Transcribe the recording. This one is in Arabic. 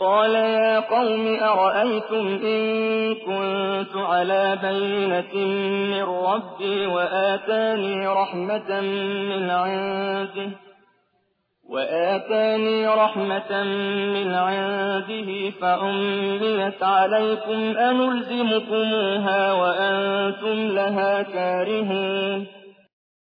قال يا قوم أرأيتم إن كنت على بينة من ربي وآتاني رحمة من عنده وآتاني رحمة من عنده عليكم أنلزمكموها وأنتم لها كارهون